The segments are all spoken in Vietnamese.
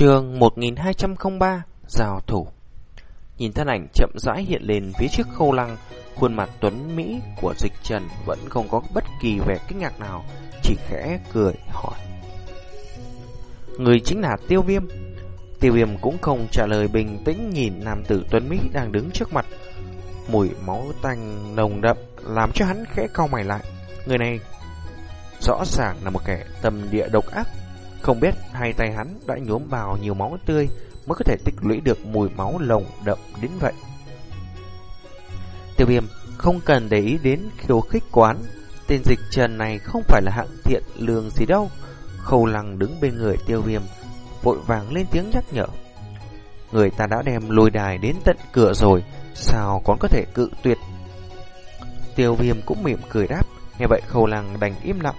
Trường 1203 Giao thủ. Nhìn thân ảnh chậm rãi hiện lên phía trước khâu lăng, Khuôn mặt tuấn Mỹ của dịch trần Vẫn không có bất kỳ vẻ kinh ngạc nào, Chỉ khẽ cười hỏi. Người chính là tiêu viêm. Tiêu viêm cũng không trả lời bình tĩnh Nhìn nam tử tuấn Mỹ đang đứng trước mặt. Mùi máu tanh nồng đậm Làm cho hắn khẽ cau mày lại. Người này rõ ràng là một kẻ tâm địa độc ác không biết hai tay hắn đã nhuốm vào nhiều máu tươi mới có thể tích lũy được mùi máu lồng đậm đến vậy. Tiêu viêm không cần để ý đến khiêu khích quán. Tên dịch trần này không phải là hạng thiện lương gì đâu. Khâu lăng đứng bên người tiêu viêm, vội vàng lên tiếng nhắc nhở. Người ta đã đem lôi đài đến tận cửa rồi, sao còn có thể cự tuyệt. Tiêu viêm cũng mỉm cười đáp, nghe vậy khâu lăng đành im lặng,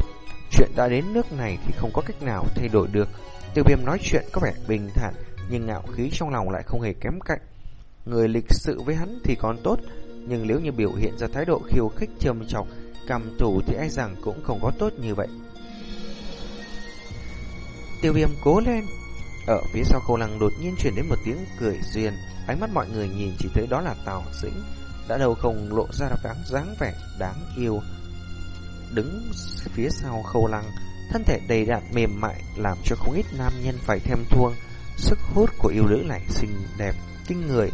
Chuyện đã đến nước này thì không có cách nào thay đổi được. Tiêu viêm nói chuyện có vẻ bình thản, nhưng ngạo khí trong lòng lại không hề kém cạnh. Người lịch sự với hắn thì còn tốt, nhưng nếu như biểu hiện ra thái độ khiêu khích trầm trọng, cầm tù thì e rằng cũng không có tốt như vậy. Tiêu viêm cố lên. Ở phía sau khâu lăng đột nhiên chuyển đến một tiếng cười duyên, ánh mắt mọi người nhìn chỉ thấy đó là Tào Dĩnh, đã đâu không lộ ra dáng dáng vẻ đáng yêu đứng phía sau khâu lăng, thân thể đầy đặn mềm mại làm cho không ít nam nhân phải thêm thuông. Sức hút của yêu nữ này xinh đẹp, kinh người.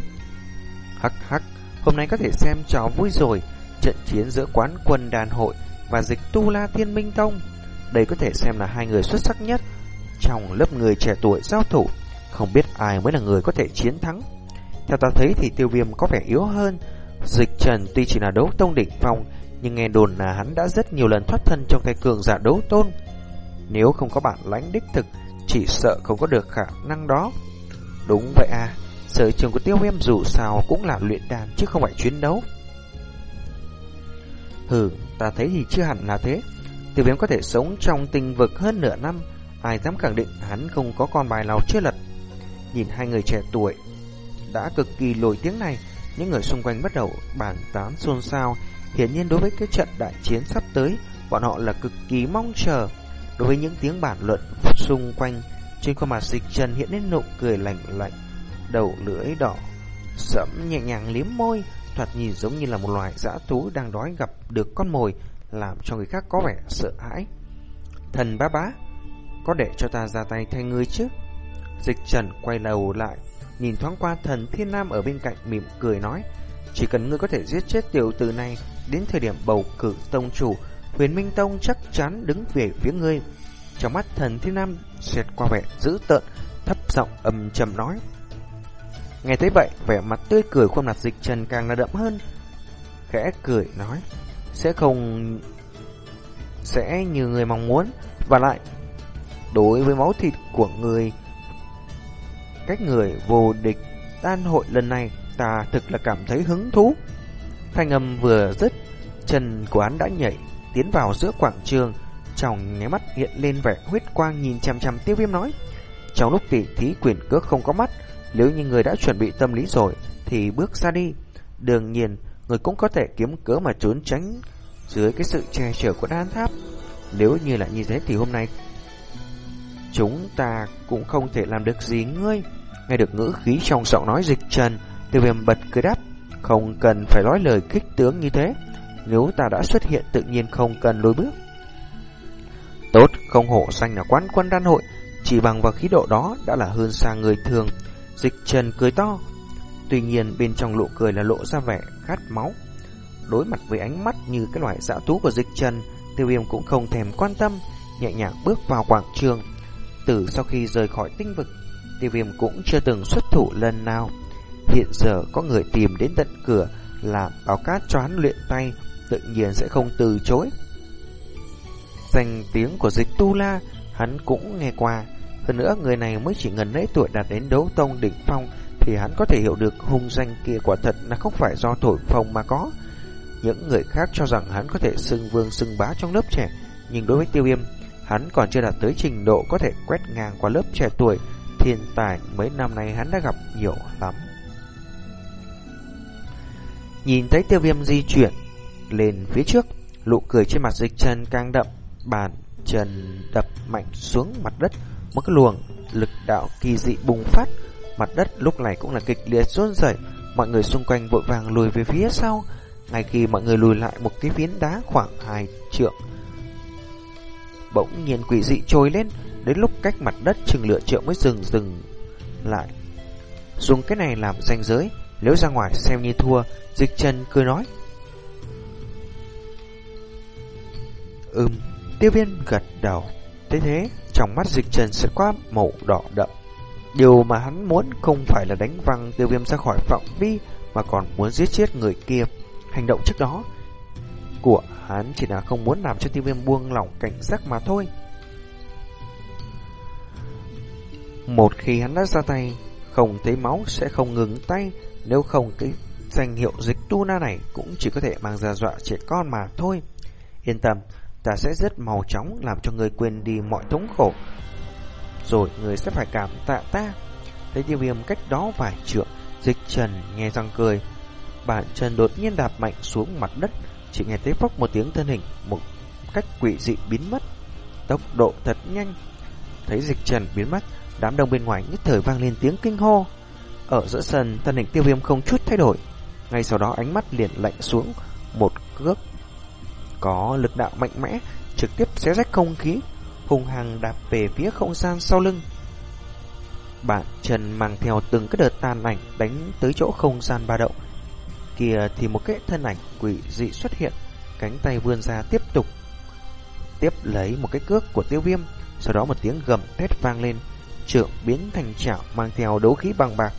Hắc hắc, hôm nay có thể xem trò vui rồi, trận chiến giữa quán quân đàn hội và dịch tu la thiên minh tông. Đây có thể xem là hai người xuất sắc nhất trong lớp người trẻ tuổi giao thủ. Không biết ai mới là người có thể chiến thắng. Theo ta thấy thì tiêu viêm có vẻ yếu hơn. Dịch trần tuy chỉ là đấu tông đỉnh phong, nhưng nghe đồn là hắn đã rất nhiều lần thoát thân trong tay cường giả đấu tôn. Nếu không có bản lãnh đích thực, chỉ sợ không có được khả năng đó. Đúng vậy à, sở trường của tiêu em dù sao cũng là luyện đàn chứ không phải chiến đấu. Hừ, ta thấy thì chưa hẳn là thế. Tiêu viêm có thể sống trong tình vực hơn nửa năm, ai dám khẳng định hắn không có con bài nào chưa lật. Nhìn hai người trẻ tuổi đã cực kỳ lồi tiếng này, những người xung quanh bắt đầu bàn tán xôn xao, Hiển nhiên đối với cái trận đại chiến sắp tới, bọn họ là cực kỳ mong chờ. Đối với những tiếng bản luận xung quanh, trên khuôn mặt dịch trần hiện lên nụ cười lạnh lạnh, đầu lưỡi đỏ, sẫm nhẹ nhàng liếm môi, thoạt nhìn giống như là một loài dã thú đang đói gặp được con mồi, làm cho người khác có vẻ sợ hãi. Thần bá bá, có để cho ta ra tay thay ngươi chứ? Dịch trần quay đầu lại, nhìn thoáng qua thần thiên nam ở bên cạnh mỉm cười nói, chỉ cần ngươi có thể giết chết tiểu tử này Đến thời điểm bầu cử tông chủ, Huyền Minh Tông chắc chắn đứng về phía ngươi. Trong mắt thần thiên nam Xẹt qua vẻ dữ tợn, Thấp giọng âm trầm nói. Nghe thấy vậy, vẻ mặt tươi cười khuôn mặt dịch trần càng là đậm hơn. Khẽ cười nói, Sẽ không, Sẽ như người mong muốn. Và lại, Đối với máu thịt của người Cách người vô địch Tan hội lần này Ta thực là cảm thấy hứng thú. Thanh âm vừa dứt, chân của hắn đã nhảy tiến vào giữa quảng trường, trong nháy mắt hiện lên vẻ huyết quang nhìn chằm chằm Tiêu Viêm nói: "Trong lúc tỷ thí quyền cước không có mắt, nếu như người đã chuẩn bị tâm lý rồi thì bước ra đi. Đương nhiên, người cũng có thể kiếm cớ mà trốn tránh dưới cái sự che chở của đan tháp. Nếu như là như thế thì hôm nay chúng ta cũng không thể làm được gì ngươi." Nghe được ngữ khí trong giọng nói dịch trần, Tiêu Viêm bật cười đáp: không cần phải nói lời kích tướng như thế. Nếu ta đã xuất hiện tự nhiên không cần lối bước. Tốt, không hổ xanh là quán quân đan hội. Chỉ bằng vào khí độ đó đã là hơn xa người thường. Dịch trần cười to. Tuy nhiên bên trong lộ cười là lộ ra vẻ khát máu. Đối mặt với ánh mắt như cái loại dã thú của dịch trần Tiêu viêm cũng không thèm quan tâm Nhẹ nhàng bước vào quảng trường. Từ sau khi rời khỏi tinh vực Tiêu viêm cũng chưa từng xuất thủ lần nào. Hiện giờ có người tìm đến tận cửa làm báo cát cho hắn luyện tay, tự nhiên sẽ không từ chối. Danh tiếng của dịch Tu La, hắn cũng nghe qua. Hơn nữa, người này mới chỉ ngần nấy tuổi đạt đến đấu tông đỉnh phong, thì hắn có thể hiểu được hung danh kia quả thật là không phải do thổi phồng mà có. Những người khác cho rằng hắn có thể xưng vương xưng bá trong lớp trẻ, nhưng đối với tiêu viêm, hắn còn chưa đạt tới trình độ có thể quét ngang qua lớp trẻ tuổi. Thiên tài mấy năm nay hắn đã gặp nhiều lắm. Nhìn thấy tiêu viêm di chuyển lên phía trước, nụ cười trên mặt dịch chân càng đậm, bàn chân đập mạnh xuống mặt đất, một cái luồng lực đạo kỳ dị bùng phát, mặt đất lúc này cũng là kịch liệt run rẩy, mọi người xung quanh vội vàng lùi về phía sau. Ngay khi mọi người lùi lại một cái phiến đá khoảng hai trượng, bỗng nhiên quỷ dị trồi lên, đến lúc cách mặt đất chừng lựa trượng mới dừng dừng lại. Dùng cái này làm ranh giới, nếu ra ngoài xem như thua, dịch chân cười nói. Ừm, tiêu viên gật đầu. Thế thế, trong mắt dịch trần sẽ qua màu đỏ đậm. Điều mà hắn muốn không phải là đánh văng tiêu viêm ra khỏi phạm vi, mà còn muốn giết chết người kia. Hành động trước đó của hắn chỉ là không muốn làm cho tiêu viêm buông lỏng cảnh giác mà thôi. Một khi hắn đã ra tay, không thấy máu sẽ không ngừng tay, nếu không cái danh hiệu dịch tu na này cũng chỉ có thể mang ra dọa trẻ con mà thôi. Yên tâm, ta sẽ rất màu chóng làm cho người quên đi mọi thống khổ. Rồi người sẽ phải cảm tạ ta. Thấy tiêu viêm cách đó vài trượng, dịch trần nghe răng cười. Bản chân đột nhiên đạp mạnh xuống mặt đất, chỉ nghe thấy phốc một tiếng thân hình, một cách quỷ dị biến mất. Tốc độ thật nhanh. Thấy dịch trần biến mất, đám đông bên ngoài nhất thời vang lên tiếng kinh hô. Ở giữa sân, thân hình tiêu viêm không chút thay đổi. Ngay sau đó ánh mắt liền lạnh xuống, một cước có lực đạo mạnh mẽ, trực tiếp xé rách không khí, hùng hằng đạp về phía không gian sau lưng. Bản chân mang theo từng cái đợt tàn ảnh đánh tới chỗ không gian ba động. Kia thì một cái thân ảnh quỷ dị xuất hiện, cánh tay vươn ra tiếp tục tiếp lấy một cái cước của tiêu viêm, sau đó một tiếng gầm thét vang lên, trượng biến thành chảo mang theo đấu khí bằng bạc,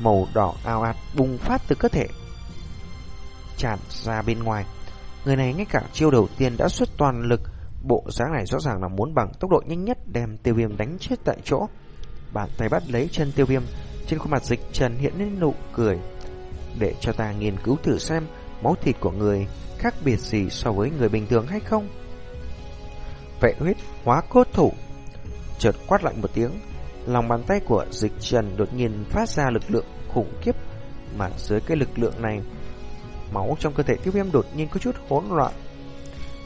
màu đỏ ao ạt bùng phát từ cơ thể, tràn ra bên ngoài. Người này ngay cả chiêu đầu tiên đã xuất toàn lực, bộ dáng này rõ ràng là muốn bằng tốc độ nhanh nhất đem tiêu viêm đánh chết tại chỗ. Bàn tay bắt lấy chân tiêu viêm, trên khuôn mặt dịch trần hiện lên nụ cười. Để cho ta nghiên cứu thử xem máu thịt của người khác biệt gì so với người bình thường hay không. Vệ huyết hóa cốt thủ Chợt quát lạnh một tiếng. Lòng bàn tay của dịch trần đột nhiên phát ra lực lượng khủng khiếp, Mà dưới cái lực lượng này, Máu trong cơ thể tiêu viêm đột nhiên có chút hỗn loạn,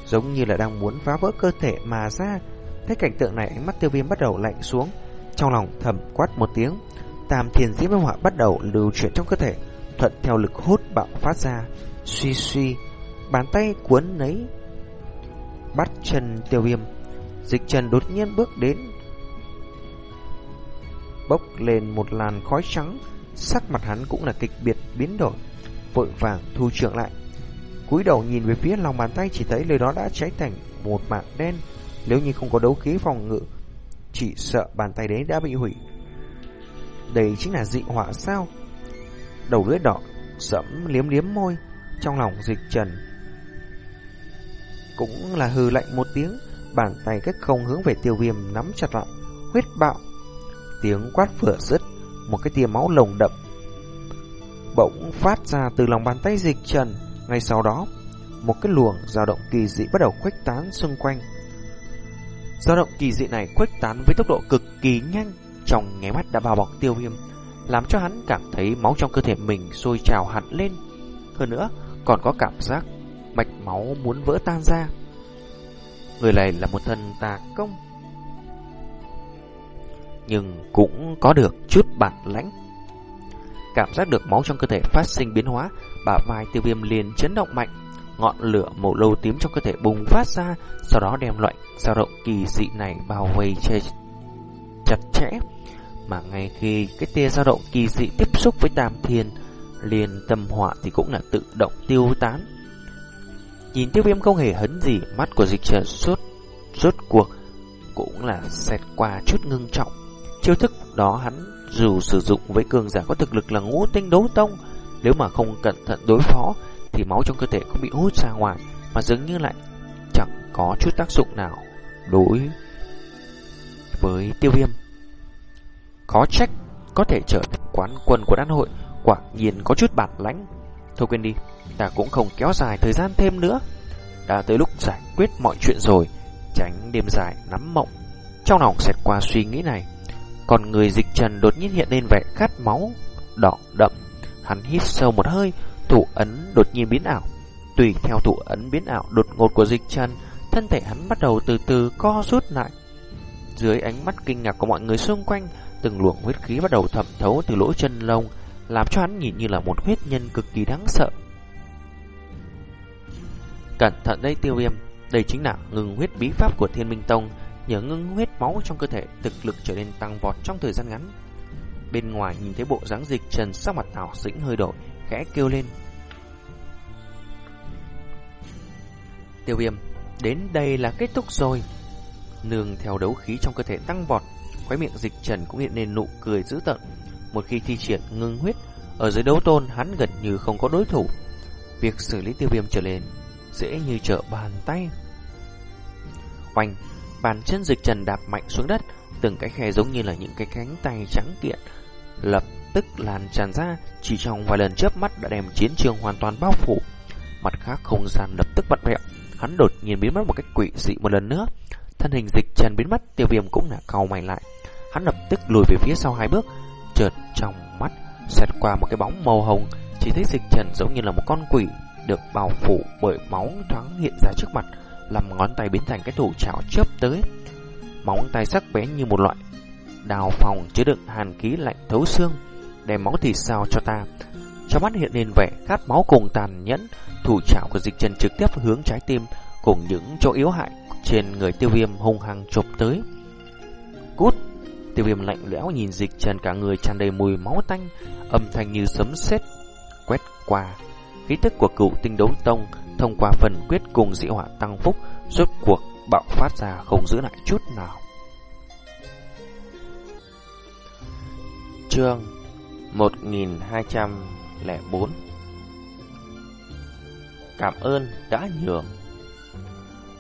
Giống như là đang muốn phá vỡ cơ thể mà ra. Thấy cảnh tượng này, ánh mắt tiêu viêm bắt đầu lạnh xuống. Trong lòng thầm quát một tiếng, Tam thiền diễm hỏa bắt đầu lưu chuyển trong cơ thể, Thuận theo lực hút bạo phát ra. Suy suy, Bàn tay cuốn lấy Bắt chân tiêu viêm. Dịch trần đột nhiên bước đến Bốc lên một làn khói trắng. Sắc mặt hắn cũng là kịch biệt, biến đổi, Vội vàng thu trưởng lại. Cúi đầu nhìn về phía lòng bàn tay Chỉ thấy nơi đó đã cháy thành một mạng đen. Nếu như không có đấu khí phòng ngự, Chỉ sợ bàn tay đấy đã bị hủy. Đây chính là dị hỏa sao? Đầu lưỡi đỏ, Sẫm liếm liếm môi, Trong lòng dịch trần. Cũng là hừ lạnh một tiếng, Bàn tay cách không hướng về tiêu viêm nắm chặt lại, Huyết bạo Tiếng quát vừa dứt, Một cái tia máu lồng đậm Bỗng phát ra từ lòng bàn tay dịch trần. Ngay sau đó, Một cái luồng dao động kỳ dị bắt đầu khuếch tán xung quanh. Dao động kỳ dị này khuếch tán với tốc độ cực kỳ nhanh, Trong nháy mắt đã bao bọc tiêu viêm, Làm cho hắn cảm thấy máu trong cơ thể mình sôi trào hẳn lên. Hơn nữa, còn có cảm giác Mạch máu muốn vỡ tan ra. Người này là một thần tà công. Nhưng cũng có được chút bản lãnh. Cảm giác được máu trong cơ thể phát sinh biến hóa Bả vai tiêu viêm liền chấn động mạnh Ngọn lửa màu lâu tím trong cơ thể bùng phát ra Sau đó đem loại dao động kỳ dị này bao vây che chặt chẽ. Mà ngay khi cái tia dao động kỳ dị tiếp xúc với tam thiên liền tâm họa thì cũng là tự động tiêu tán. Nhìn tiêu viêm không hề hấn gì, mắt của dịch trần suốt, suốt cuộc cũng là xẹt qua chút ngưng trọng. Chiêu thức đó hắn dù sử dụng với cường giả có thực lực là ngũ tinh đấu tông, nếu mà không cẩn thận đối phó thì máu trong cơ thể cũng bị hút ra ngoài, mà dường như lại chẳng có chút tác dụng nào đối với tiêu viêm. Có trách có thể trở thành quán quân của đan hội, quả nhiên có chút bản lãnh. Thôi quên đi, ta cũng không kéo dài thời gian thêm nữa. Đã tới lúc giải quyết mọi chuyện rồi, tránh đêm dài nắm mộng. Trong lòng xẹt qua suy nghĩ này, còn người dịch trần đột nhiên hiện lên vẻ khát máu, đỏ đậm. Hắn hít sâu một hơi, thủ ấn đột nhiên biến ảo. Tùy theo thủ ấn biến ảo đột ngột của dịch trần, thân thể hắn bắt đầu từ từ co rút lại. Dưới ánh mắt kinh ngạc của mọi người xung quanh, từng luồng huyết khí bắt đầu thẩm thấu từ lỗ chân lông, làm cho hắn nhìn như là một huyết nhân cực kỳ đáng sợ. Cẩn thận đây tiêu viêm, đây chính là ngừng huyết bí pháp của Thiên Minh Tông, nhờ ngưng huyết máu trong cơ thể, thực lực trở nên tăng vọt trong thời gian ngắn. Bên ngoài nhìn thấy bộ dáng dịch trần sắc mặt thảo dĩnh hơi đổi, khẽ kêu lên. Tiêu viêm, đến đây là kết thúc rồi. Nương theo đấu khí trong cơ thể tăng vọt, khóe miệng dịch trần cũng hiện lên nụ cười dữ tợn. Một khi thi triển ngưng huyết, ở dưới đấu tôn hắn gần như không có đối thủ. Việc xử lý tiêu viêm trở lên dễ như trở bàn tay. Oanh, bàn chân dịch trần đạp mạnh xuống đất, từng cái khe giống như là những cái cánh tay trắng kiện, lập tức lan tràn ra, chỉ trong vài lần chớp mắt đã đem chiến trường hoàn toàn bao phủ. Mặt khác không gian lập tức bật mẹo, hắn đột nhiên biến mất một cách quỷ dị một lần nữa. Thân hình dịch trần biến mất, tiêu viêm cũng là cau mày lại. Hắn lập tức lùi về phía sau hai bước, chợt trong mắt xẹt qua một cái bóng màu hồng, chỉ thấy dịch trần giống như là một con quỷ được bao phủ bởi máu thoáng hiện ra trước mặt, làm ngón tay biến thành cái thủ chảo chớp tới. Móng tay sắc bén như một loại đào phòng chứa đựng hàn khí lạnh thấu xương, đem máu thịt sao cho ta. Trong mắt hiện lên vẻ khát máu cùng tàn nhẫn, thủ chảo của dịch trần trực tiếp hướng trái tim cùng những chỗ yếu hại trên người tiêu viêm hung hăng chụp tới. Cút! Tiêu viêm lạnh lẽo nhìn dịch trần cả người tràn đầy mùi máu tanh, âm thanh như sấm sét quét qua. Khí tức của cựu tinh đấu tông thông qua phần quyết cùng dị hỏa tăng phúc rốt cuộc bạo phát ra không giữ lại chút nào. Chương 1204 Cảm ơn đã nhường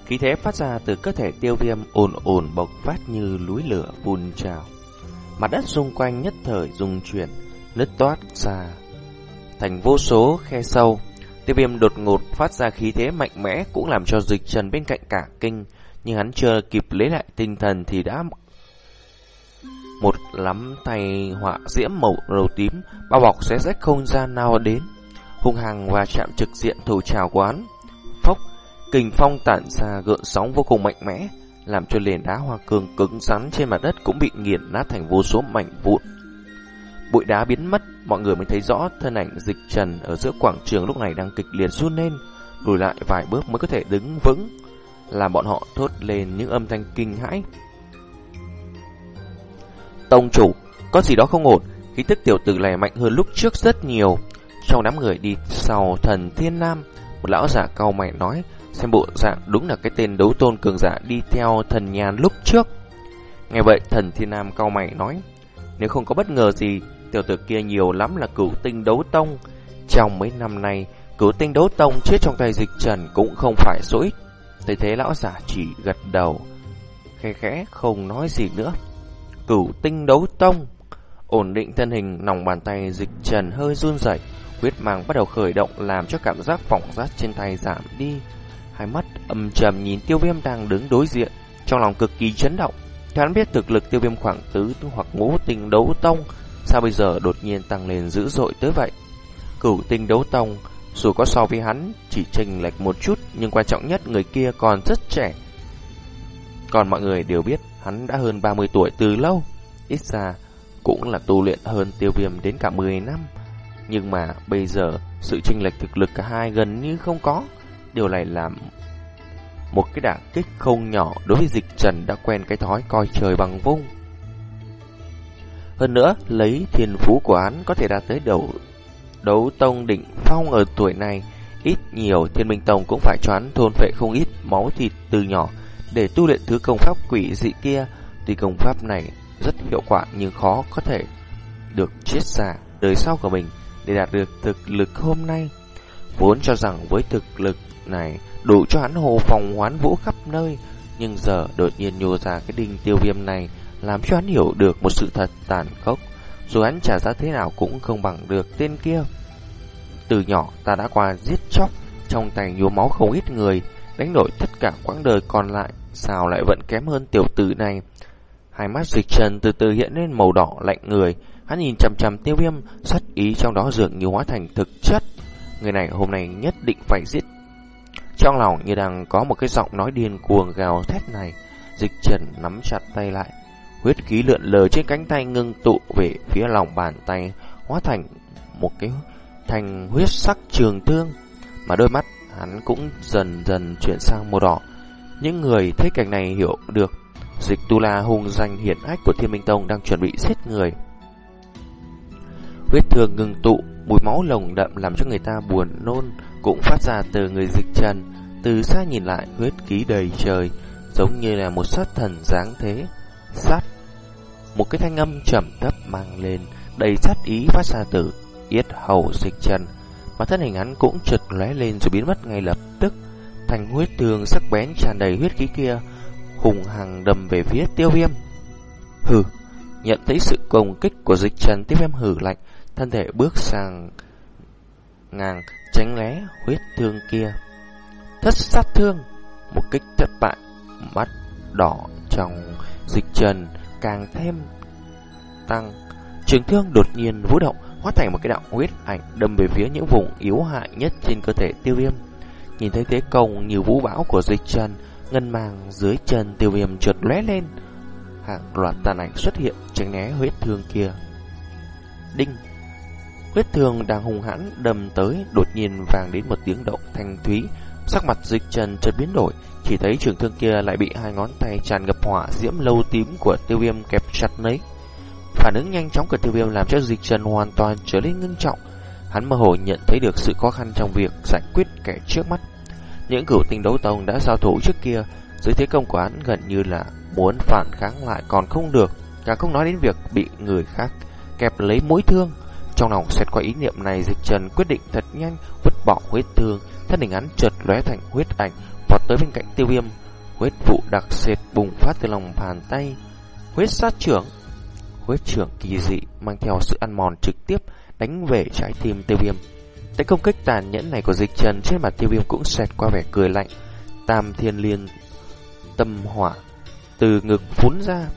Khí thế phát ra từ cơ thể tiêu viêm ồn ồn bộc phát như núi lửa phun trào. Mặt đất xung quanh nhất thời rung chuyển, nứt toát ra thành vô số khe sâu. Tiêu viêm đột ngột phát ra khí thế mạnh mẽ cũng làm cho dịch trần bên cạnh cả kinh, nhưng hắn chưa kịp lấy lại tinh thần thì đã một lắm tay họa diễm màu đầu tím bao bọc xé rách không gian nào đến, hung hăng và chạm trực diện thủ trào quán. Phốc, kình phong tản ra gợn sóng vô cùng mạnh mẽ, làm cho nền đá hoa cương cứng rắn trên mặt đất cũng bị nghiền nát thành vô số mảnh vụn. Bụi đá biến mất, mọi người mới thấy rõ thân ảnh dịch trần ở giữa quảng trường lúc này đang kịch liệt run lên, lùi lại vài bước mới có thể đứng vững, làm bọn họ thốt lên những âm thanh kinh hãi. Tông chủ, có gì đó không ổn, khí tức tiểu tử này mạnh hơn lúc trước rất nhiều. Trong đám người đi sau thần thiên nam, một lão giả cao mày nói, xem bộ dạng đúng là cái tên đấu tôn cường giả đi theo thần nhàn lúc trước. Nghe vậy thần thiên nam cao mày nói, nếu không có bất ngờ gì, tiểu tử kia nhiều lắm là cửu tinh đấu tông. Trong mấy năm nay, cửu tinh đấu tông chết trong tay dịch trần cũng không phải số ít. Thế thế lão giả chỉ gật đầu, khẽ khẽ không nói gì nữa. Cửu tinh đấu tông, ổn định thân hình nòng bàn tay dịch trần hơi run rẩy, huyết mang bắt đầu khởi động làm cho cảm giác phỏng rát trên tay giảm đi. Hai mắt âm trầm nhìn tiêu viêm đang đứng đối diện, trong lòng cực kỳ chấn động. Hắn biết thực lực tiêu viêm khoảng tứ hoặc ngũ tinh đấu tông, sao bây giờ đột nhiên tăng lên dữ dội tới vậy? Cửu tinh đấu tông, dù có so với hắn chỉ chênh lệch một chút, nhưng quan trọng nhất người kia còn rất trẻ. Còn mọi người đều biết hắn đã hơn 30 tuổi từ lâu, ít ra cũng là tu luyện hơn tiêu viêm đến cả 10 năm. Nhưng mà bây giờ sự chênh lệch thực lực cả hai gần như không có. Điều này làm một cái đả kích không nhỏ đối với dịch trần đã quen cái thói coi trời bằng vung. Hơn nữa, lấy thiên phú của hắn có thể đạt tới đầu đấu tông định phong ở tuổi này, ít nhiều thiên minh tông cũng phải choán thôn vệ không ít máu thịt từ nhỏ để tu luyện thứ công pháp quỷ dị kia. Tuy công pháp này rất hiệu quả nhưng khó có thể được chiết xả đời sau của mình để đạt được thực lực hôm nay. Vốn cho rằng với thực lực này đủ cho hắn hồ phòng hoán vũ khắp nơi, nhưng giờ đột nhiên nhô ra cái đinh tiêu viêm này làm cho hắn hiểu được một sự thật tàn khốc, dù hắn trả giá thế nào cũng không bằng được tên kia. Từ nhỏ ta đã qua giết chóc, trong tay nhuốm máu không ít người, đánh đổi tất cả quãng đời còn lại, sao lại vẫn kém hơn tiểu tử này. Hai mắt dịch trần từ từ hiện lên màu đỏ lạnh người, hắn nhìn chằm chằm tiêu viêm, sát ý trong đó dường như hóa thành thực chất. Người này hôm nay nhất định phải giết trong lòng như đang có một cái giọng nói điên cuồng gào thét này. Dịch trần nắm chặt tay lại, huyết khí lượn lờ trên cánh tay ngưng tụ về phía lòng bàn tay, hóa thành một cái thành huyết sắc trường thương, mà đôi mắt hắn cũng dần dần chuyển sang màu đỏ. Những người thấy cảnh này hiểu được Dịch Tu La hung danh hiển ách của Thiên Minh Tông đang chuẩn bị giết người. Huyết thương ngừng tụ, mùi máu lồng đậm làm cho người ta buồn nôn cũng phát ra từ người dịch trần. Từ xa nhìn lại, huyết ký đầy trời, giống như là một sát thần dáng thế. Sát một cái thanh âm trầm thấp mang lên, đầy sát ý phát ra từ yết hầu dịch trần, mà thân hình hắn cũng chợt lóe lên rồi biến mất ngay lập tức. Thành huyết thương sắc bén tràn đầy huyết khí kia, hùng hằng đầm về phía tiêu viêm. Hừ, nhận thấy sự công kích của dịch trần tiêu viêm hử lạnh, thân thể bước sang ngang tránh né huyết thương kia. Thất sát thương, một kích thất bại, mắt đỏ trong dịch trần càng thêm tăng. Trường thương đột nhiên vũ động, hóa thành một cái đạo huyết ảnh đâm về phía những vùng yếu hại nhất trên cơ thể tiêu viêm. Nhìn thấy thế công như vũ bão của dịch trần, ngân màng dưới chân tiêu viêm trượt lóe lên. Hàng loạt tàn ảnh xuất hiện tránh né huyết thương kia. Đinh! Huyết thương đang hùng hãn đâm tới, đột nhiên vang đến một tiếng động thanh thúy. Sắc mặt dịch trần chợt biến đổi, chỉ thấy trường thương kia lại bị hai ngón tay tràn ngập hỏa diễm lâu tím của tiêu viêm kẹp chặt lấy. Phản ứng nhanh chóng của tiêu viêm làm cho dịch trần hoàn toàn trở nên ngưng trọng. Hắn mơ hồ nhận thấy được sự khó khăn trong việc giải quyết kẻ trước mắt. Những cửu tinh đấu tông đã giao thủ trước kia, dưới thế công của hắn gần như là muốn phản kháng lại còn không được, càng không nói đến việc bị người khác kẹp lấy mũi thương. Trong lòng xét qua ý niệm này, dịch trần quyết định thật nhanh vứt bỏ huyết thương, thân hình hắn chợt lóe thành huyết ảnh, vọt tới bên cạnh tiêu viêm. Huyết vụ đặc sệt bùng phát từ lòng bàn tay. Huyết sát trưởng Huyết trưởng kỳ dị mang theo sự ăn mòn trực tiếp đánh về trái tim tiêu viêm. Tại công kích tàn nhẫn này của dịch trần trên mặt tiêu viêm cũng xẹt qua vẻ cười lạnh. Tam thiên liên tâm hỏa từ ngực phún ra,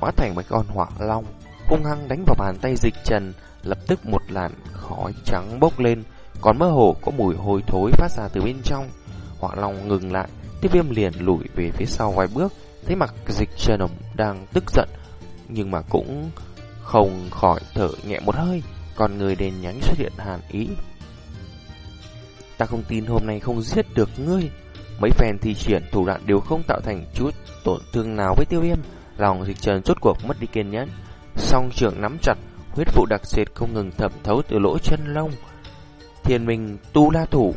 hóa thành một con hỏa long, hung hăng đánh vào bàn tay dịch trần, lập tức một làn khói trắng bốc lên, còn mơ hồ có mùi hôi thối phát ra từ bên trong. Họa long ngừng lại, tiêu viêm liền lùi về phía sau vài bước, thấy mặt dịch trần đang tức giận, nhưng mà cũng không khỏi thở nhẹ một hơi còn người đèn nhánh xuất hiện hàn ý. Ta không tin hôm nay không giết được ngươi. Mấy phen thi triển thủ đoạn đều không tạo thành chút tổn thương nào với tiêu viêm. Lòng dịch trần rốt cuộc mất đi kiên nhẫn. Song trưởng nắm chặt, huyết vụ đặc sệt không ngừng thẩm thấu từ lỗ chân lông. Thiên minh tu la thủ.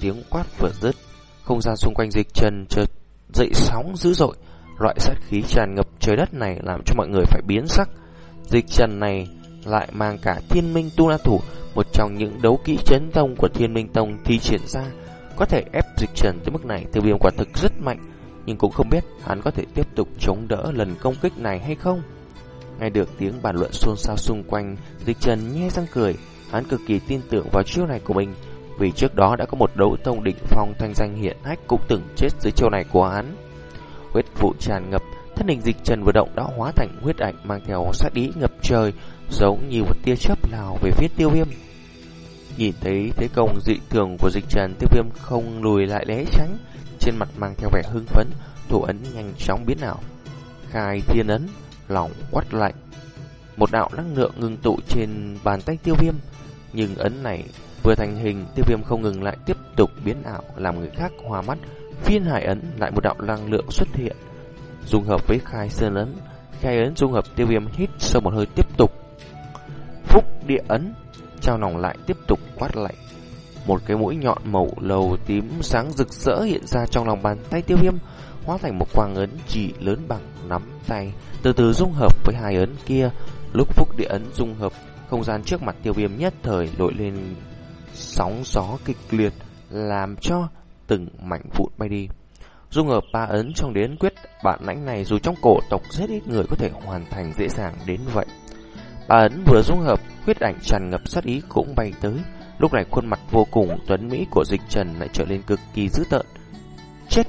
Tiếng quát vừa dứt, không gian xung quanh dịch trần chợt dậy sóng dữ dội. Loại sát khí tràn ngập trời đất này làm cho mọi người phải biến sắc. Dịch trần này lại mang cả thiên minh tu la thủ, một trong những đấu kỹ chấn tông của thiên minh tông thi triển ra. Có thể ép dịch trần tới mức này tiêu viêm quả thực rất mạnh, nhưng cũng không biết hắn có thể tiếp tục chống đỡ lần công kích này hay không. Nghe được tiếng bàn luận xôn xao xung quanh, dịch trần nhe răng cười, hắn cực kỳ tin tưởng vào chiêu này của mình, vì trước đó đã có một đấu tông đỉnh phong thanh danh hiện hách cũng từng chết dưới chiêu này của hắn. Huyết vụ tràn ngập, thân hình dịch trần vừa động đã hóa thành huyết ảnh mang theo sát ý ngập trời, giống như một tia chớp lao về phía tiêu viêm. Nhìn thấy thế công dị thường của dịch trần tiêu viêm không lùi lại né tránh, trên mặt mang theo vẻ hưng phấn, thủ ấn nhanh chóng biến ảo. Khai thiên ấn, lòng quắt lạnh. Một đạo năng lượng ngưng tụ trên bàn tay tiêu viêm, nhưng ấn này vừa thành hình, tiêu viêm không ngừng lại tiếp tục biến ảo làm người khác hoa mắt. Phiên hải ấn lại một đạo năng lượng xuất hiện, dung hợp với khai sơn ấn. Khai ấn dung hợp tiêu viêm hít sâu một hơi tiếp tục Phúc địa ấn Trao nòng lại tiếp tục quát lạnh Một cái mũi nhọn màu lầu tím sáng rực rỡ hiện ra trong lòng bàn tay tiêu viêm Hóa thành một quang ấn chỉ lớn bằng nắm tay Từ từ dung hợp với hai ấn kia Lúc phúc địa ấn dung hợp Không gian trước mặt tiêu viêm nhất thời nổi lên Sóng gió kịch liệt Làm cho từng mảnh vụn bay đi Dung hợp ba ấn trong đến quyết bản lãnh này dù trong cổ tộc rất ít người có thể hoàn thành dễ dàng đến vậy. ba ấn vừa dung hợp, quyết ảnh tràn ngập sát ý cũng bay tới. Lúc này khuôn mặt vô cùng tuấn mỹ của dịch trần lại trở lên cực kỳ dữ tợn. Chết!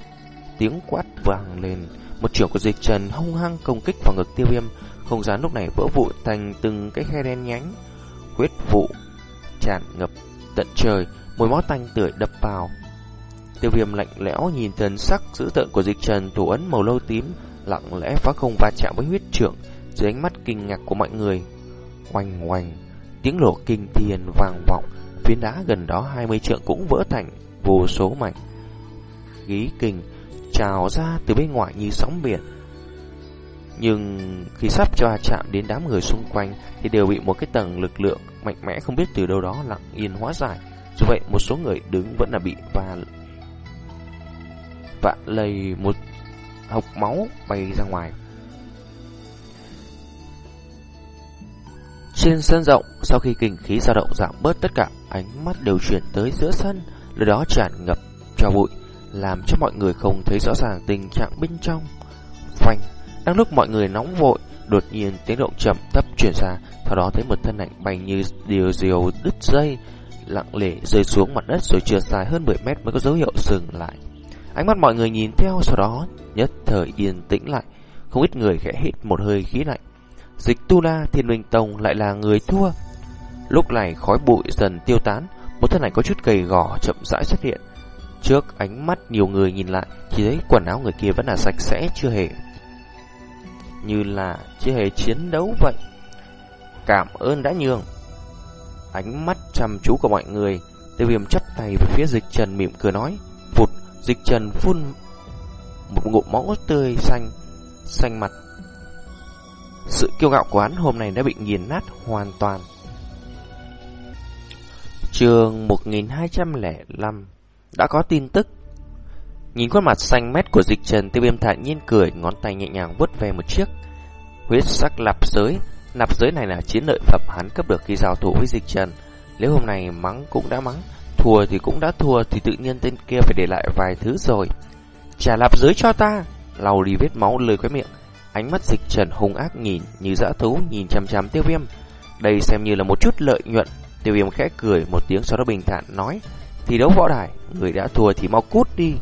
Tiếng quát vang lên. Một chiều của dịch trần hung hăng công kích vào ngực tiêu viêm. Không gian lúc này vỡ vụn thành từng cái khe đen nhánh. quyết vụ tràn ngập tận trời, mùi máu tanh tưởi đập vào. Tiêu viêm lạnh lẽo nhìn thần sắc dữ tợn của dịch trần thủ ấn màu lâu tím, lặng lẽ phá không va chạm với huyết trưởng dưới ánh mắt kinh ngạc của mọi người. Oanh oanh, tiếng lộ kinh thiên vang vọng, phiến đá gần đó 20 trượng cũng vỡ thành vô số mảnh. Gí kinh trào ra từ bên ngoài như sóng biển. Nhưng khi sắp cho chạm đến đám người xung quanh thì đều bị một cái tầng lực lượng mạnh mẽ không biết từ đâu đó lặng yên hóa giải. Dù vậy một số người đứng vẫn là bị và vạ lây một hộc máu bay ra ngoài. Trên sân rộng, sau khi kinh khí dao động giảm bớt tất cả, ánh mắt đều chuyển tới giữa sân, nơi đó tràn ngập cho bụi, làm cho mọi người không thấy rõ ràng tình trạng bên trong. Phanh, đang lúc mọi người nóng vội, đột nhiên tiếng động chậm thấp chuyển ra, sau đó thấy một thân ảnh bay như điều diều đứt dây, lặng lẽ rơi xuống mặt đất rồi trượt dài hơn 10 mét mới có dấu hiệu dừng lại. Ánh mắt mọi người nhìn theo sau đó nhất thời yên tĩnh lại, không ít người khẽ hít một hơi khí lạnh. Dịch Tu La Thiên Minh Tông lại là người thua. Lúc này khói bụi dần tiêu tán, một thân ảnh có chút gầy gò chậm rãi xuất hiện. Trước ánh mắt nhiều người nhìn lại, chỉ thấy quần áo người kia vẫn là sạch sẽ chưa hề như là chưa hề chiến đấu vậy. Cảm ơn đã nhường. Ánh mắt chăm chú của mọi người, tiêu viêm chắp tay về phía dịch trần mỉm cười nói. Phụt, dịch trần phun một ngụm máu tươi xanh, xanh mặt. Sự kiêu ngạo của hắn hôm nay đã bị nghiền nát hoàn toàn. Trường 1205 đã có tin tức. Nhìn khuôn mặt xanh mét của dịch trần tiêu viêm thản nhiên cười, ngón tay nhẹ nhàng vuốt về một chiếc huyết sắc lạp giới. Lạp giới này là chiến lợi phẩm hắn cấp được khi giao thủ với dịch trần. Nếu hôm nay mắng cũng đã mắng, thua thì cũng đã thua thì tự nhiên tên kia phải để lại vài thứ rồi. Trả lạp giới cho ta, lau đi vết máu lười khóe miệng. Ánh mắt dịch trần hung ác nhìn như dã thú nhìn chằm chằm tiêu viêm. Đây xem như là một chút lợi nhuận. Tiêu viêm khẽ cười một tiếng sau đó bình thản nói. Thì đấu võ đài, người đã thua thì mau cút đi.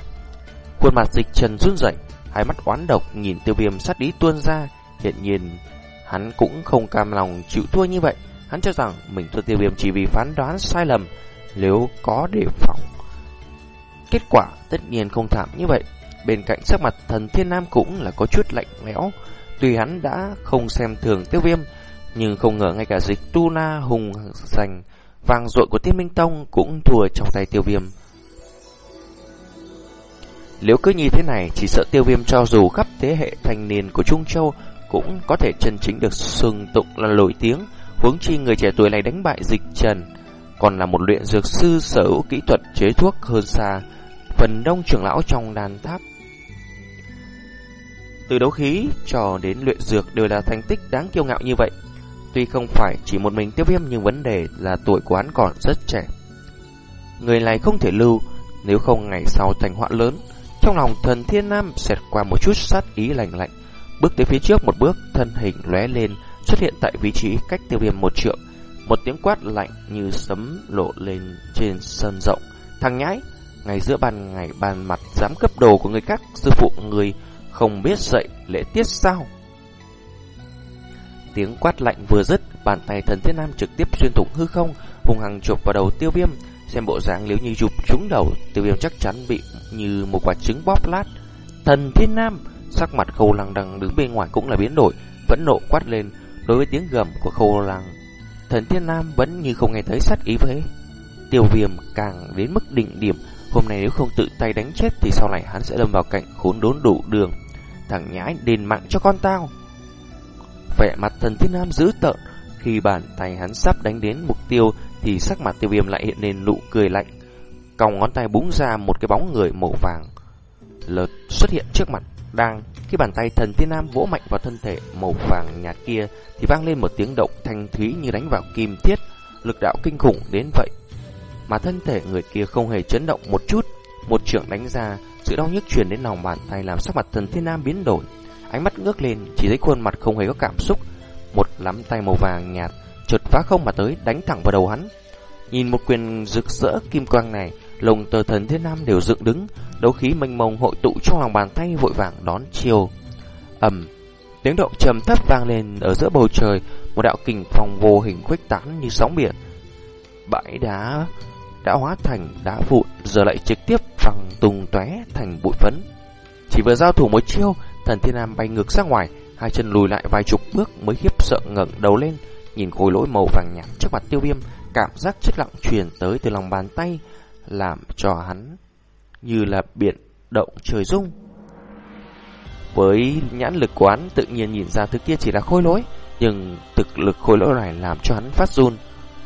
Khuôn mặt dịch trần run rẩy, hai mắt oán độc nhìn tiêu viêm sát ý tuôn ra. Hiện nhiên, hắn cũng không cam lòng chịu thua như vậy. Hắn cho rằng mình thua tiêu viêm chỉ vì phán đoán sai lầm, nếu có đề phòng. Kết quả tất nhiên không thảm như vậy. Bên cạnh sắc mặt thần thiên nam cũng là có chút lạnh lẽo. Tuy hắn đã không xem thường tiêu viêm, nhưng không ngờ ngay cả dịch tu na hùng sành vàng dội của Tiên minh tông cũng thua trong tay tiêu viêm. Nếu cứ như thế này, chỉ sợ tiêu viêm cho dù khắp thế hệ thanh niên của Trung Châu cũng có thể chân chính được sừng tụng là nổi tiếng, huống chi người trẻ tuổi này đánh bại dịch trần, còn là một luyện dược sư sở hữu kỹ thuật chế thuốc hơn xa phần đông trưởng lão trong đàn tháp. Từ đấu khí cho đến luyện dược đều là thành tích đáng kiêu ngạo như vậy. Tuy không phải chỉ một mình tiêu viêm nhưng vấn đề là tuổi của hắn còn rất trẻ. Người này không thể lưu nếu không ngày sau thành họa lớn. Trong lòng thần thiên nam xẹt qua một chút sát ý lạnh lạnh. Bước tới phía trước một bước, thân hình lóe lên, xuất hiện tại vị trí cách tiêu viêm một trượng. Một tiếng quát lạnh như sấm lộ lên trên sân rộng. Thằng nhãi, ngày giữa ban ngày ban mặt dám cấp đồ của người khác, sư phụ người không biết dạy lễ tiết sao. Tiếng quát lạnh vừa dứt, bàn tay thần thiên nam trực tiếp xuyên thủng hư không, hùng hằng chụp vào đầu tiêu viêm. Xem bộ dáng nếu như chụp trúng đầu, tiêu viêm chắc chắn bị như một quả trứng bóp lát. Thần thiên nam Sắc mặt khâu lăng đang đứng bên ngoài cũng là biến đổi, vẫn nộ quát lên đối với tiếng gầm của khâu lăng. Thần thiên nam vẫn như không nghe thấy sát ý với. Tiêu viêm càng đến mức đỉnh điểm, hôm nay nếu không tự tay đánh chết thì sau này hắn sẽ lâm vào cảnh khốn đốn đủ đường. Thằng nhãi đền mạng cho con tao. Vẻ mặt thần thiên nam dữ tợn, khi bàn tay hắn sắp đánh đến mục tiêu thì sắc mặt tiêu viêm lại hiện lên nụ cười lạnh. Còng ngón tay búng ra một cái bóng người màu vàng lợt xuất hiện trước mặt đang khi bàn tay thần thiên nam vỗ mạnh vào thân thể màu vàng nhạt kia thì vang lên một tiếng động thanh thúy như đánh vào kim thiết, lực đạo kinh khủng đến vậy. Mà thân thể người kia không hề chấn động một chút, một trưởng đánh ra, sự đau nhức truyền đến lòng bàn tay làm sắc mặt thần thiên nam biến đổi. Ánh mắt ngước lên, chỉ thấy khuôn mặt không hề có cảm xúc, một nắm tay màu vàng nhạt chợt phá không mà tới đánh thẳng vào đầu hắn. Nhìn một quyền rực rỡ kim quang này, lồng tờ thần thiên nam đều dựng đứng, đấu khí mênh mông hội tụ trong lòng bàn tay vội vàng đón chiều. ầm, tiếng động trầm thấp vang lên ở giữa bầu trời, một đạo kình phong vô hình khuếch tán như sóng biển. Bãi đá đã hóa thành đá vụn, giờ lại trực tiếp văng tung tóe thành bụi phấn. Chỉ vừa giao thủ một chiêu, thần thiên nam bay ngược ra ngoài, hai chân lùi lại vài chục bước mới khiếp sợ ngẩng đầu lên, nhìn khối lỗi màu vàng nhạt trước mặt tiêu viêm, cảm giác chất lặng truyền tới từ lòng bàn tay, làm cho hắn như là biển động trời rung. Với nhãn lực quán tự nhiên nhìn ra thứ kia chỉ là khối lỗi, nhưng thực lực khối lỗi này làm cho hắn phát run.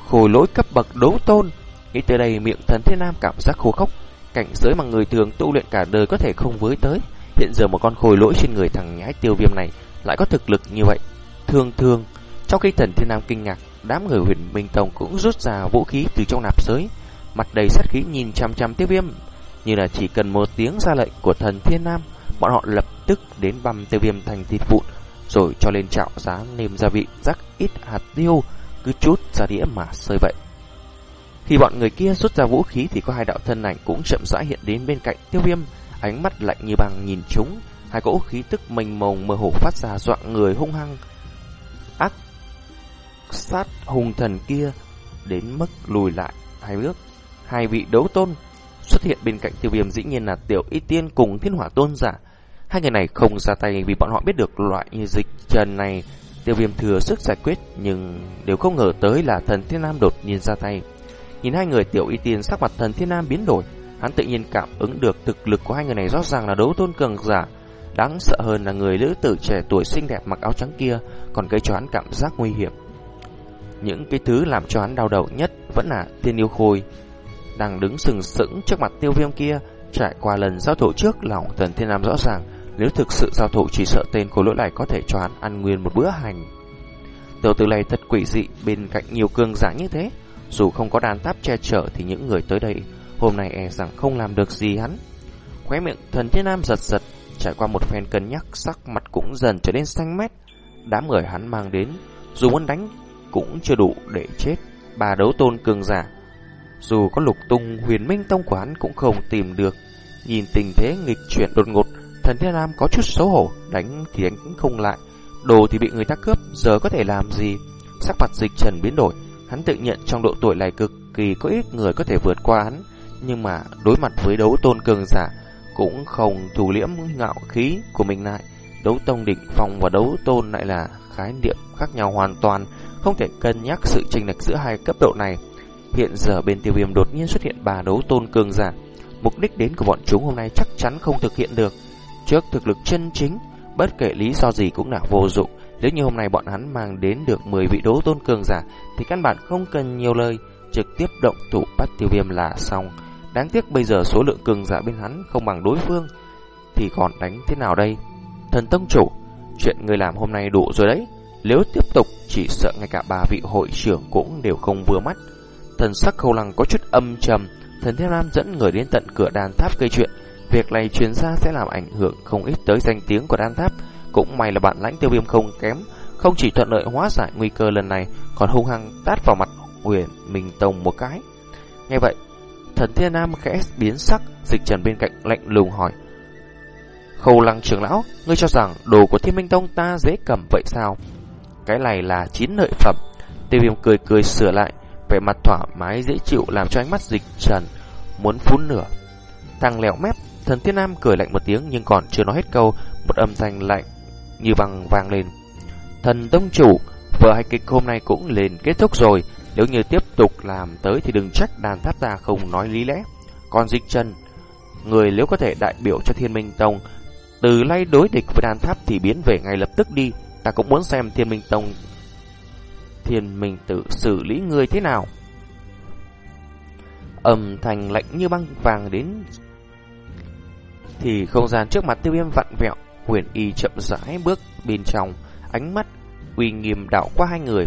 khối lỗi cấp bậc đấu tôn, nghĩ tới đây miệng thần thiên nam cảm giác khô khốc, cảnh giới mà người thường tu luyện cả đời có thể không với tới. Hiện giờ một con khối lỗi trên người thằng nhãi tiêu viêm này lại có thực lực như vậy. Thương thương, trong khi thần thiên nam kinh ngạc, đám người huyền minh tông cũng rút ra vũ khí từ trong nạp giới, mặt đầy sát khí nhìn chăm chăm tiêu viêm, như là chỉ cần một tiếng ra lệnh của thần thiên nam, bọn họ lập tức đến băm tiêu viêm thành thịt vụn, rồi cho lên chảo giá nêm gia vị rắc ít hạt tiêu, cứ chút ra đĩa mà sơi vậy. Khi bọn người kia rút ra vũ khí thì có hai đạo thân ảnh cũng chậm rãi hiện đến bên cạnh tiêu viêm, ánh mắt lạnh như băng nhìn chúng, hai cỗ khí tức mênh mông mơ hồ phát ra dọa người hung hăng. Sát hùng thần kia đến mức lùi lại hai bước. Hai vị đấu tôn xuất hiện bên cạnh tiêu viêm dĩ nhiên là tiểu y tiên cùng thiên hỏa tôn giả. Hai người này không ra tay vì bọn họ biết được loại như dịch trần này tiêu viêm thừa sức giải quyết nhưng đều không ngờ tới là thần thiên nam đột nhiên ra tay. Nhìn hai người tiểu y tiên sắc mặt thần thiên nam biến đổi, hắn tự nhiên cảm ứng được thực lực của hai người này rõ ràng là đấu tôn cường giả. Đáng sợ hơn là người nữ tử trẻ tuổi xinh đẹp mặc áo trắng kia còn gây cho hắn cảm giác nguy hiểm. Những cái thứ làm cho hắn đau đầu nhất vẫn là tiên yêu khôi. Đang đứng sừng sững trước mặt tiêu viêm kia, trải qua lần giao thủ trước lòng thần thiên nam rõ ràng, nếu thực sự giao thủ chỉ sợ tên của lỗi này có thể cho hắn ăn nguyên một bữa hành. Tiểu tử này thật quỷ dị bên cạnh nhiều cương giả như thế, dù không có đàn tháp che chở thì những người tới đây hôm nay e rằng không làm được gì hắn. Khóe miệng thần thiên nam giật giật, trải qua một phen cân nhắc sắc mặt cũng dần trở nên xanh mét. Đám người hắn mang đến, dù muốn đánh cũng chưa đủ để chết bà đấu tôn cường giả. Dù có lục tung huyền minh tông quán cũng không tìm được. Nhìn tình thế nghịch chuyển đột ngột, thần thiên nam có chút xấu hổ, đánh thì đánh cũng không lại. Đồ thì bị người ta cướp, giờ có thể làm gì? Sắc mặt dịch trần biến đổi, hắn tự nhận trong độ tuổi này cực kỳ có ít người có thể vượt qua hắn. Nhưng mà đối mặt với đấu tôn cường giả, cũng không thủ liễm ngạo khí của mình lại. Đấu tông đỉnh phong và đấu tôn lại là khái niệm khác nhau hoàn toàn, không thể cân nhắc sự chênh lệch giữa hai cấp độ này. Hiện giờ bên tiêu viêm đột nhiên xuất hiện bà đấu tôn cường giả, mục đích đến của bọn chúng hôm nay chắc chắn không thực hiện được. Trước thực lực chân chính, bất kể lý do gì cũng là vô dụng. Nếu như hôm nay bọn hắn mang đến được 10 vị đấu tôn cường giả, thì căn bản không cần nhiều lời, trực tiếp động thủ bắt tiêu viêm là xong. Đáng tiếc bây giờ số lượng cường giả bên hắn không bằng đối phương, thì còn đánh thế nào đây? Thần Tông Chủ, chuyện người làm hôm nay đủ rồi đấy. Nếu tiếp tục, chỉ sợ ngay cả ba vị hội trưởng cũng đều không vừa mắt. Thần sắc khâu lăng có chút âm trầm, thần thiên nam dẫn người đến tận cửa đàn tháp gây chuyện. Việc này truyền ra sẽ làm ảnh hưởng không ít tới danh tiếng của đan tháp. Cũng may là bạn lãnh tiêu viêm không kém, không chỉ thuận lợi hóa giải nguy cơ lần này, còn hung hăng tát vào mặt huyền Minh Tông một cái. Nghe vậy, thần thiên nam khẽ biến sắc, dịch trần bên cạnh lạnh lùng hỏi. Khâu lăng trưởng lão, ngươi cho rằng đồ của thiên minh tông ta dễ cầm vậy sao? Cái này là chín lợi phẩm. Tiêu viêm cười cười sửa lại, vẻ mặt thoải mái dễ chịu làm cho ánh mắt dịch trần, muốn phun nửa. Thằng lẹo mép, thần thiên nam cười lạnh một tiếng nhưng còn chưa nói hết câu, một âm thanh lạnh như bằng vang lên. Thần tông chủ, vở hai kịch hôm nay cũng lên kết thúc rồi, nếu như tiếp tục làm tới thì đừng trách đàn tháp ta không nói lý lẽ. Còn dịch trần, người nếu có thể đại biểu cho thiên minh tông, từ lay đối địch với đàn tháp thì biến về ngay lập tức đi, Ta cũng muốn xem thiên minh tông Thiên minh tự xử lý người thế nào. Âm thanh lạnh như băng vàng đến Thì không gian trước mặt tiêu viêm vặn vẹo Huyền y chậm rãi bước bên trong Ánh mắt uy nghiêm đảo qua hai người.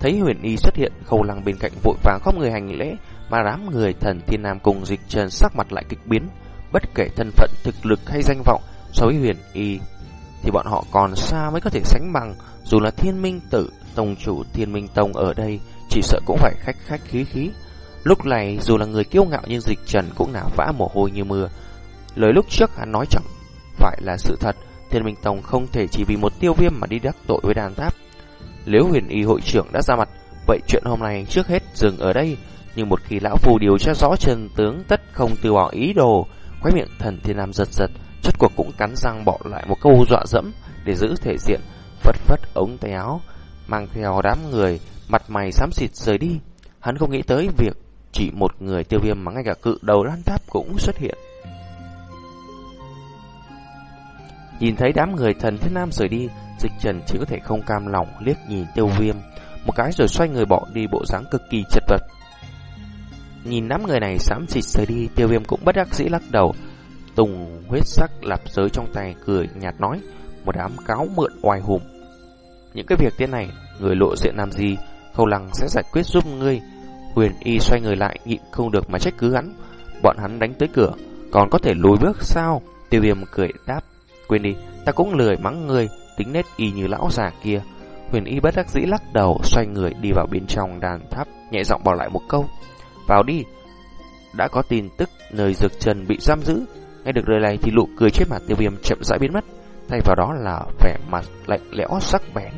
Thấy huyền y xuất hiện Khâu lăng bên cạnh vội vàng khóc người hành lễ Mà đám người thần thiên nam cùng dịch trần sắc mặt lại kịch biến. Bất kể thân phận thực lực hay danh vọng So với huyền y thì bọn họ còn xa mới có thể sánh bằng, dù là thiên minh tử, tông chủ thiên minh tông ở đây, chỉ sợ cũng phải khách khách khí khí. Lúc này, dù là người kiêu ngạo như dịch trần cũng nả vã mồ hôi như mưa. Lời lúc trước hắn nói chẳng phải là sự thật, thiên minh tông không thể chỉ vì một tiêu viêm mà đi đắc tội với đàn tháp. Nếu huyền y hội trưởng đã ra mặt, vậy chuyện hôm nay trước hết dừng ở đây, Nhưng một khi lão phù điều tra rõ chân tướng tất không từ bỏ ý đồ, khóe miệng thần thiên nam giật giật, chất cuộc cũng cắn răng bỏ lại một câu dọa dẫm để giữ thể diện, phất phất ống tay áo, mang theo đám người, mặt mày xám xịt rời đi. Hắn không nghĩ tới việc chỉ một người tiêu viêm mà ngay cả cự đầu lan tháp cũng xuất hiện. Nhìn thấy đám người thần thiên nam rời đi, dịch trần chỉ có thể không cam lòng liếc nhìn tiêu viêm, một cái rồi xoay người bỏ đi bộ dáng cực kỳ chật vật. Nhìn đám người này xám xịt rời đi, tiêu viêm cũng bất đắc dĩ lắc đầu. Tùng huyết sắc lạp giới trong tay cười nhạt nói, một đám cáo mượn oai hùng. Những cái việc thế này, người lộ diện làm gì, khâu lăng sẽ giải quyết giúp ngươi. Huyền y xoay người lại, nhịn không được mà trách cứ hắn. Bọn hắn đánh tới cửa, còn có thể lùi bước sao? Tiêu viêm cười đáp, quên đi, ta cũng lười mắng ngươi, tính nết y như lão già kia. Huyền y bất đắc dĩ lắc đầu, xoay người đi vào bên trong đàn tháp, nhẹ giọng bỏ lại một câu. Vào đi. Đã có tin tức nơi dược trần bị giam giữ. Nghe được lời này thì nụ cười trên mặt tiêu viêm chậm rãi biến mất. Thay vào đó là vẻ mặt lạnh lẽo sắc bén.